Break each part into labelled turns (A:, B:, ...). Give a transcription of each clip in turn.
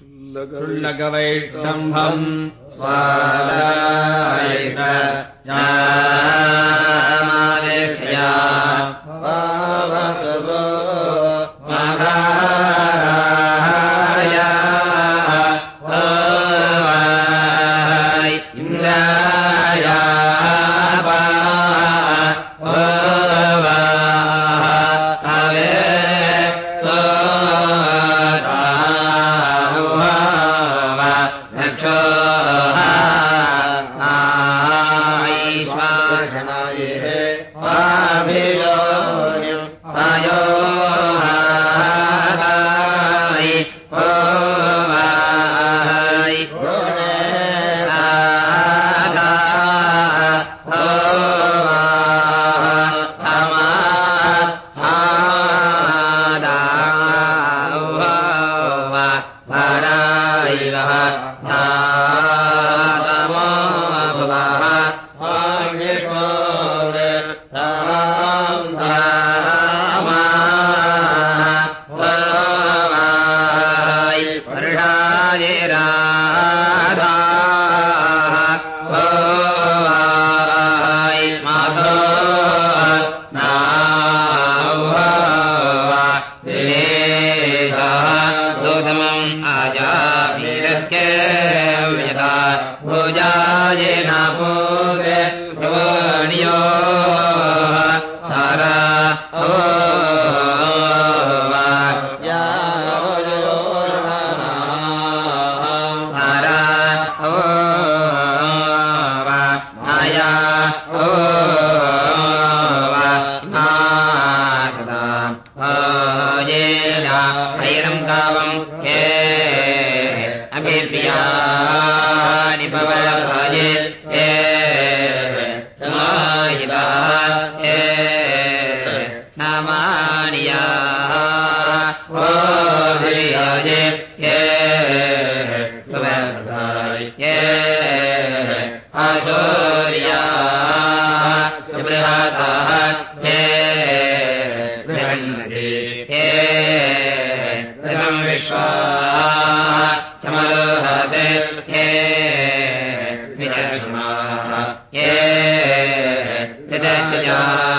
A: शुल्लकवैष्णम्भम्
B: रथस्वरमिन्द्रा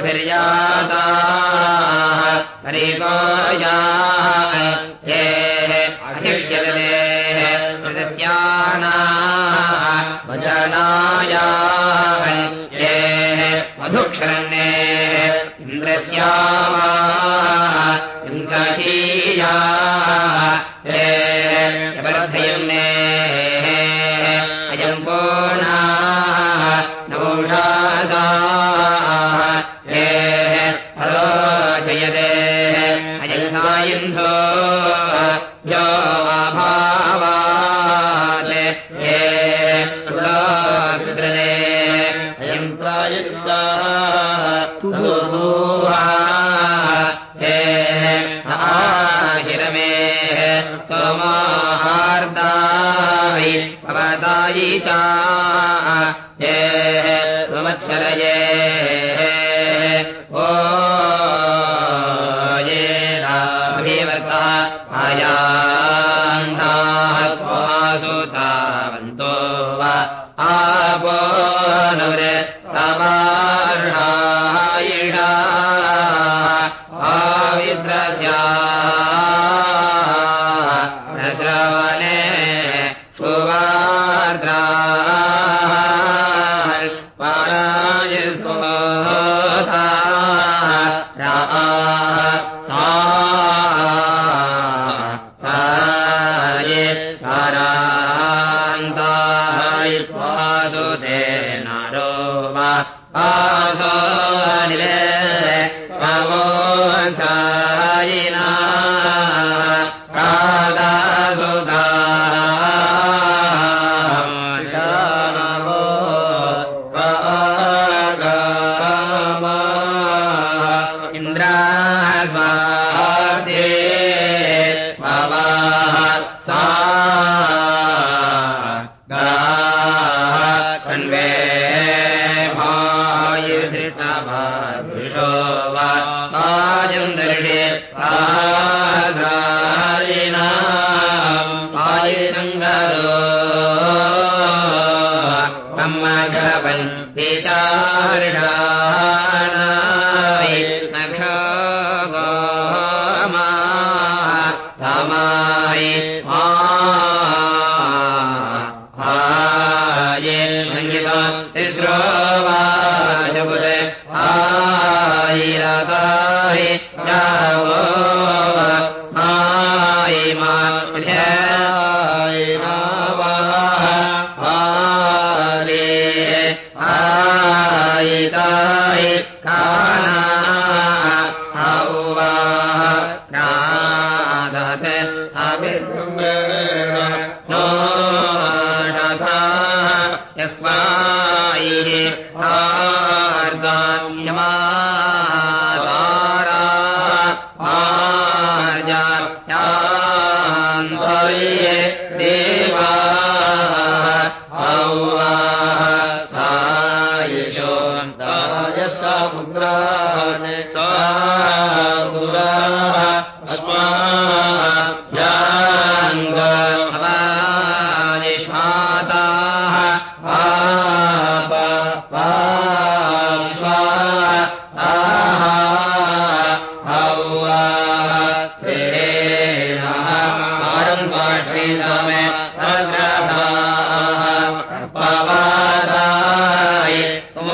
B: पृथिर्याता हरिकोया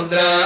B: ربنا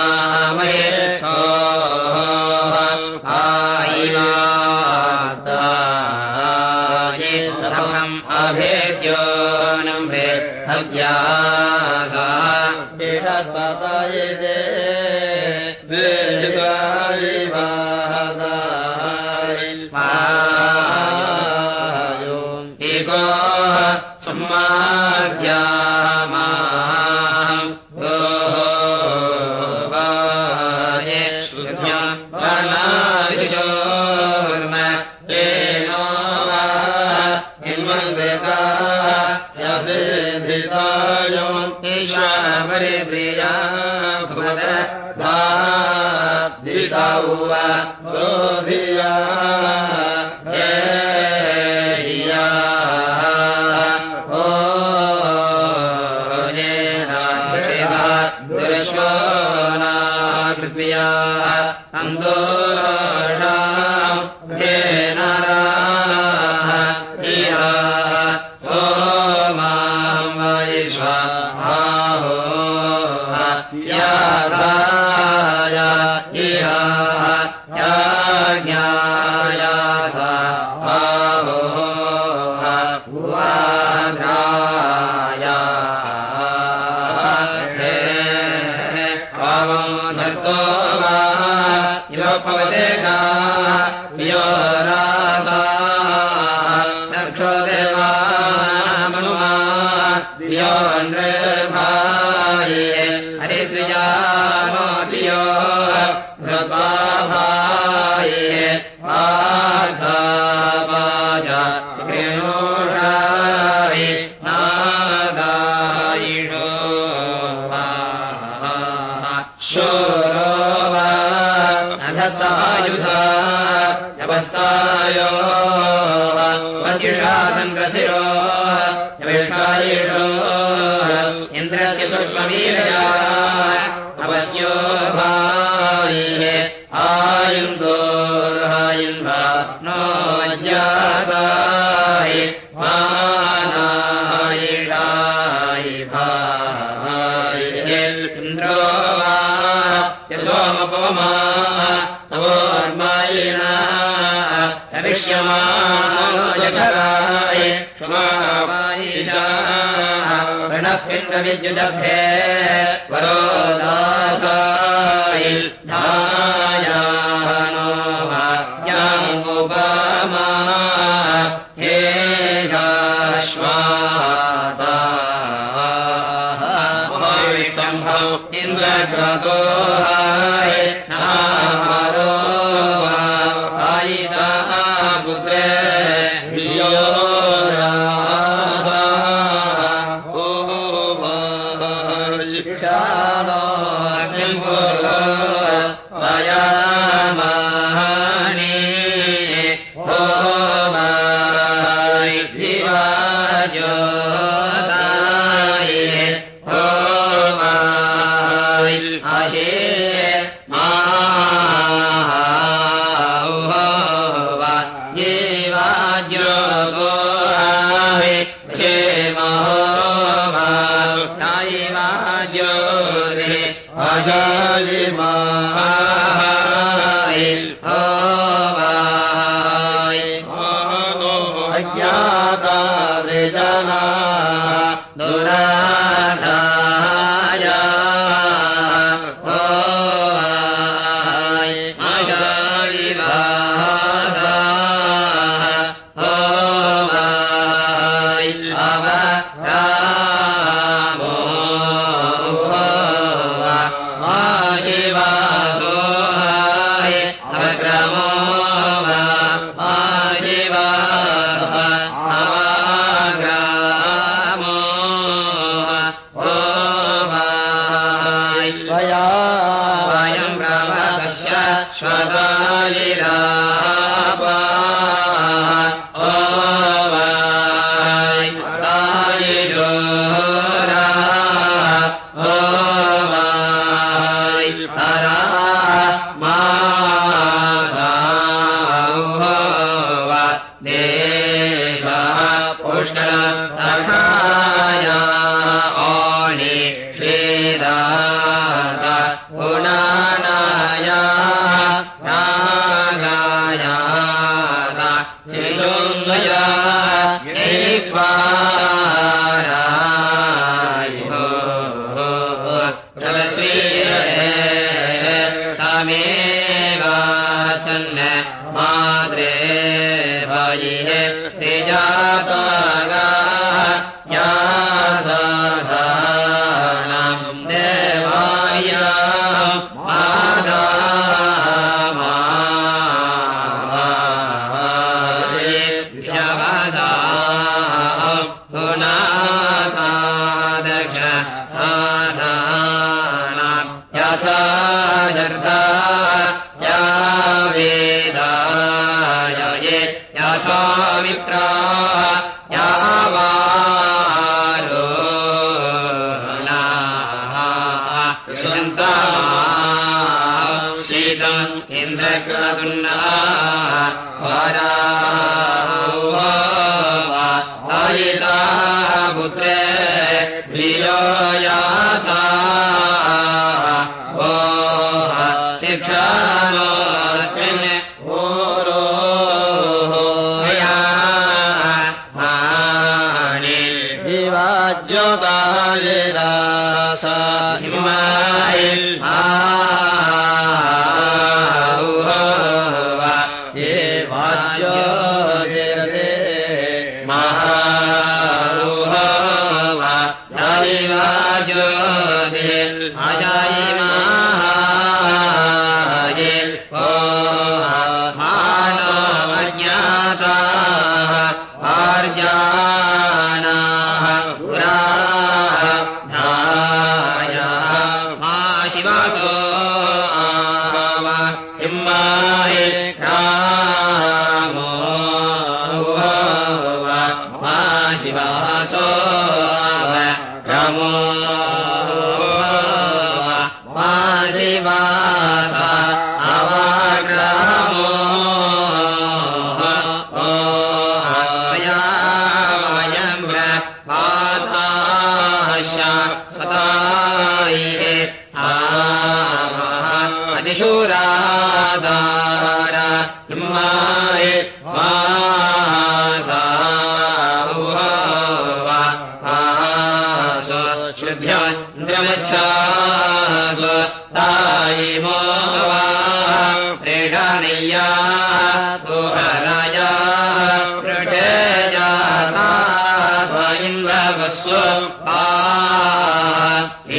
B: या क्षमावायिषा ऋणपिण्डविद्युदभ्ये मा माद्रे है ते जाता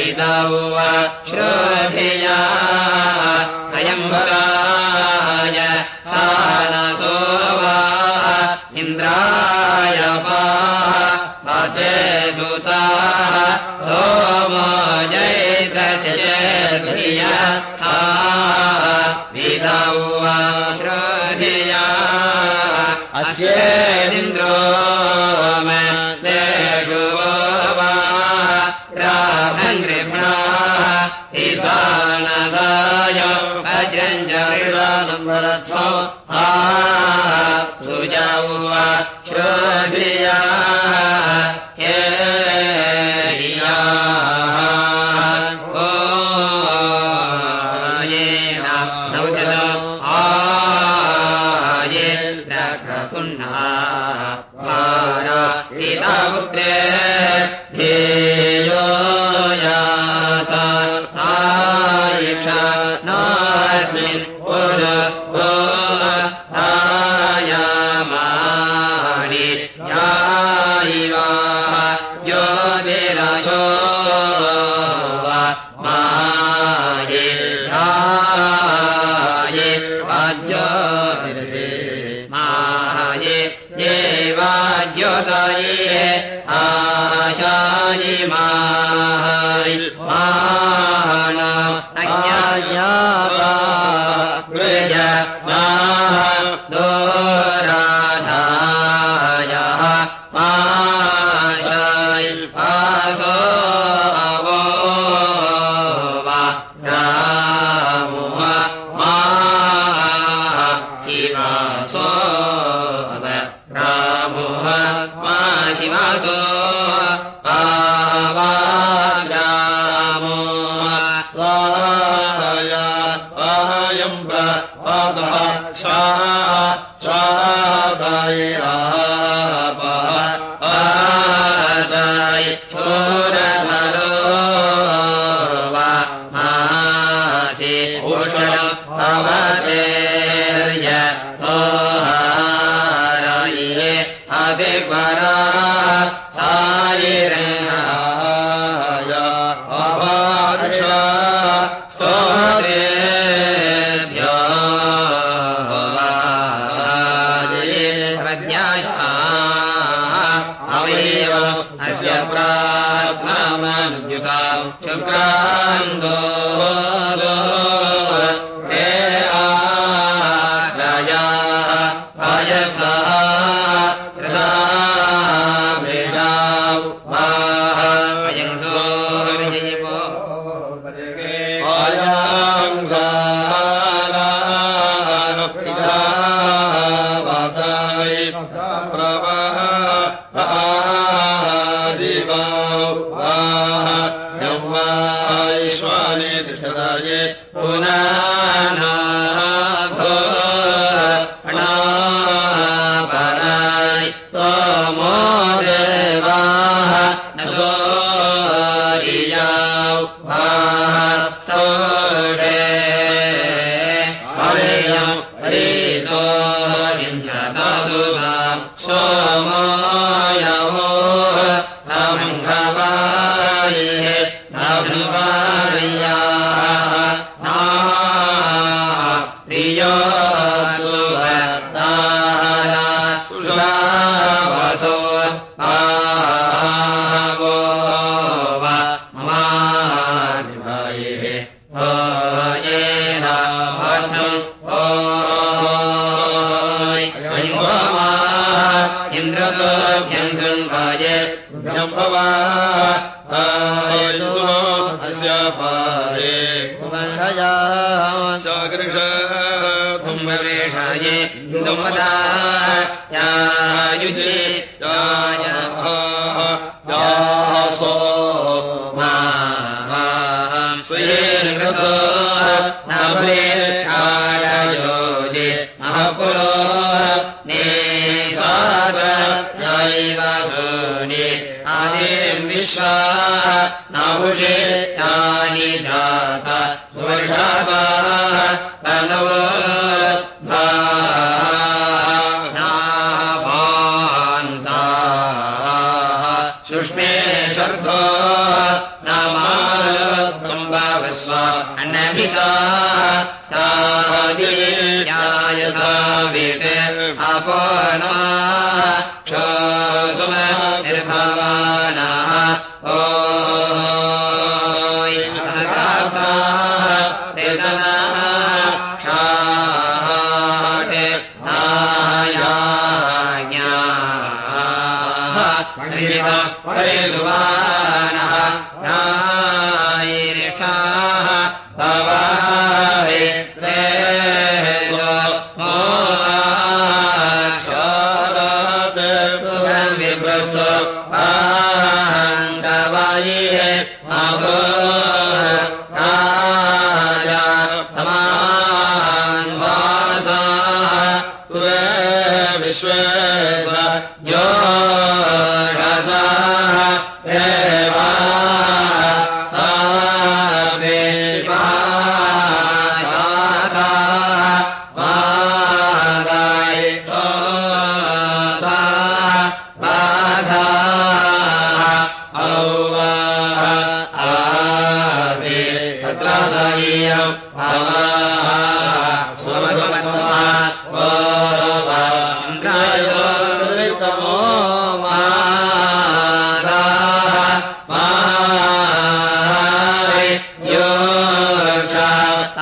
B: इदौ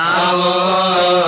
B: तावो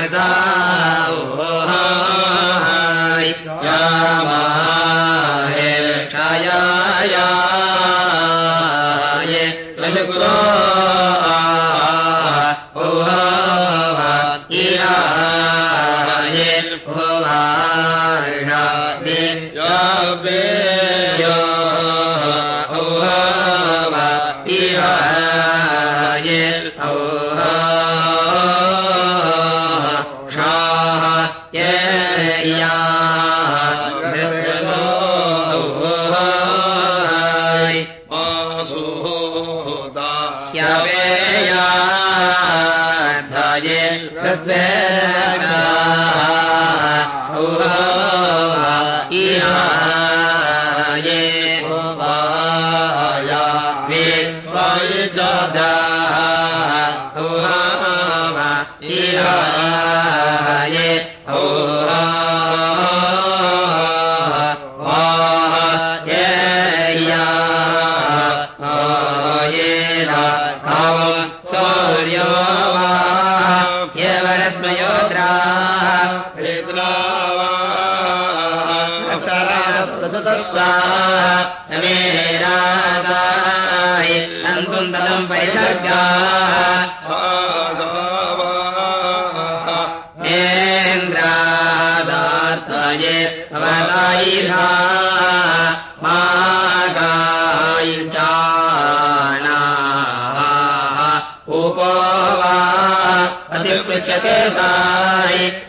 B: मृता रमे रादाय नन्दुन्तलम् परिर्गाः स्वादाये मा गाय चाणा। उपवा। अतिपृच्छति ताय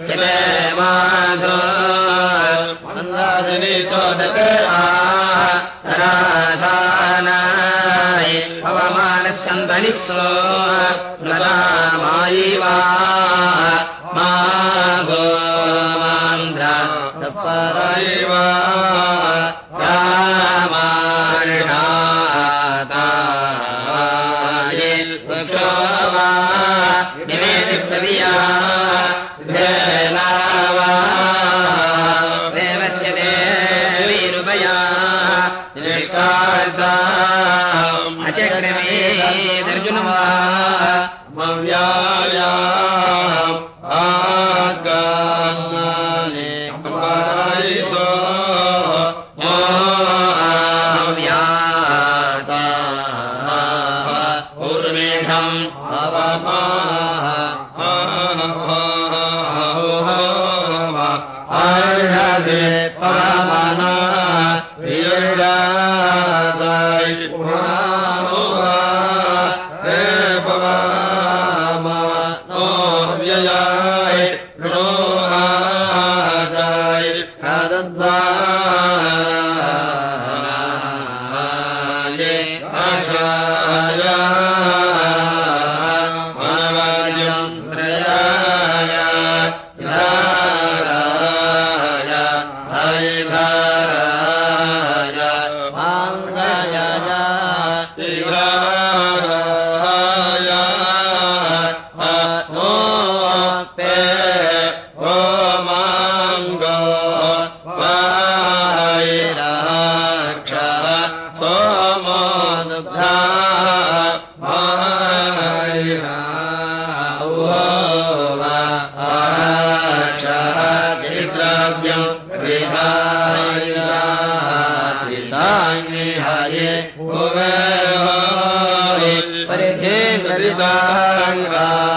A: Bye.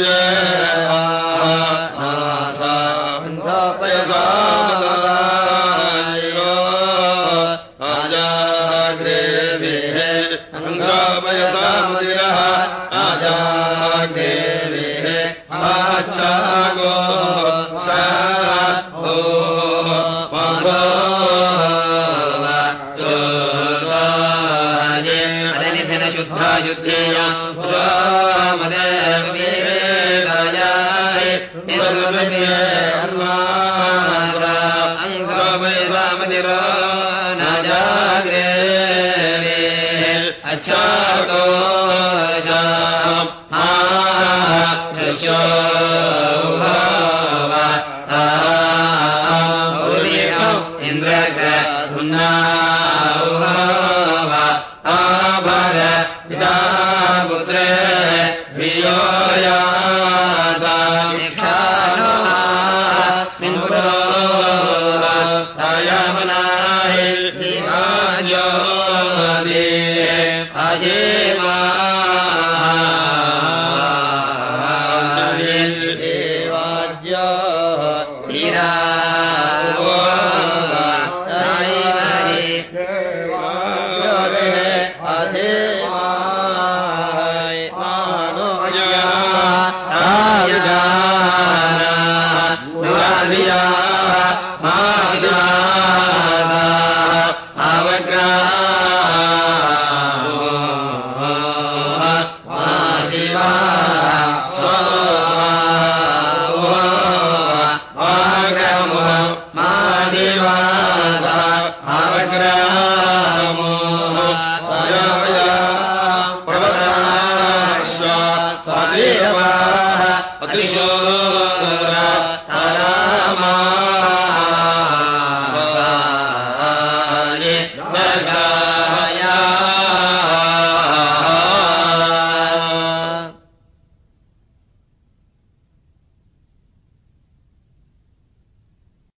A: عذاب